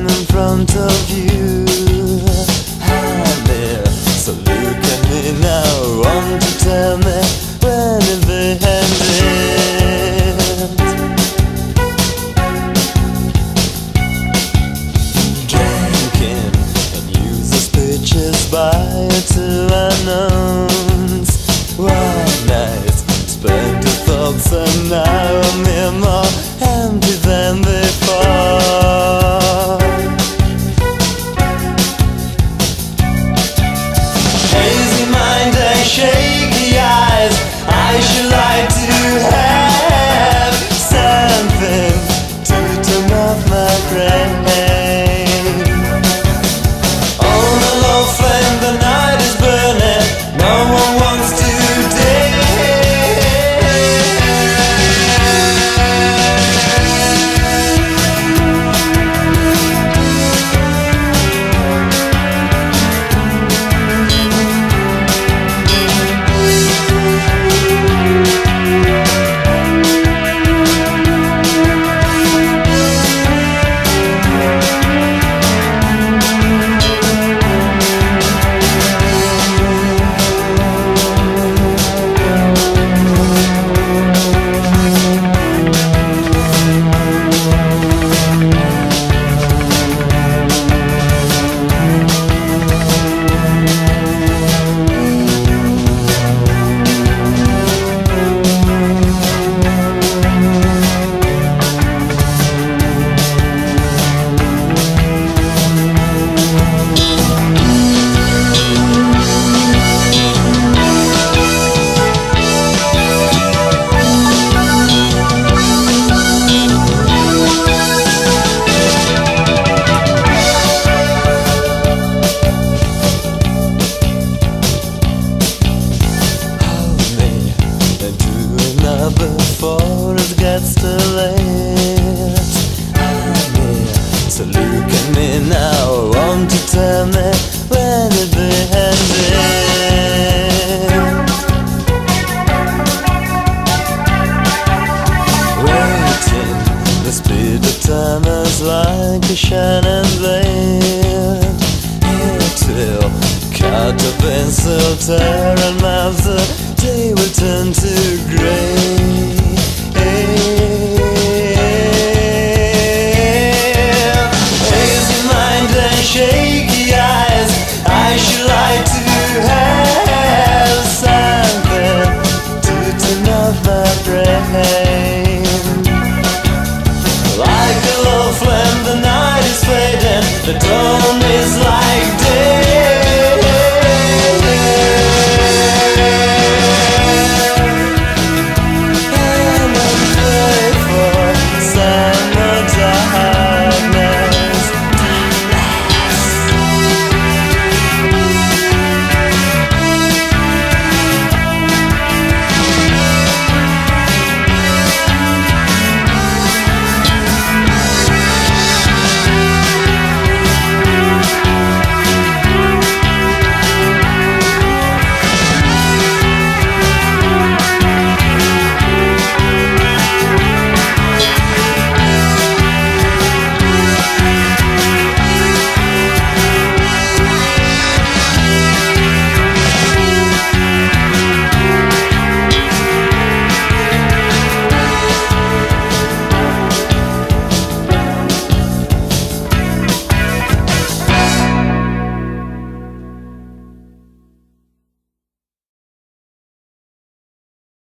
in front of you. Honey, so look at me now. Want to tell me when it ended? Drinking and use speeches by two unknowns. One night spent your thoughts and now I'm here brain. Like a shining blade. It will cut a pencil, tear and melt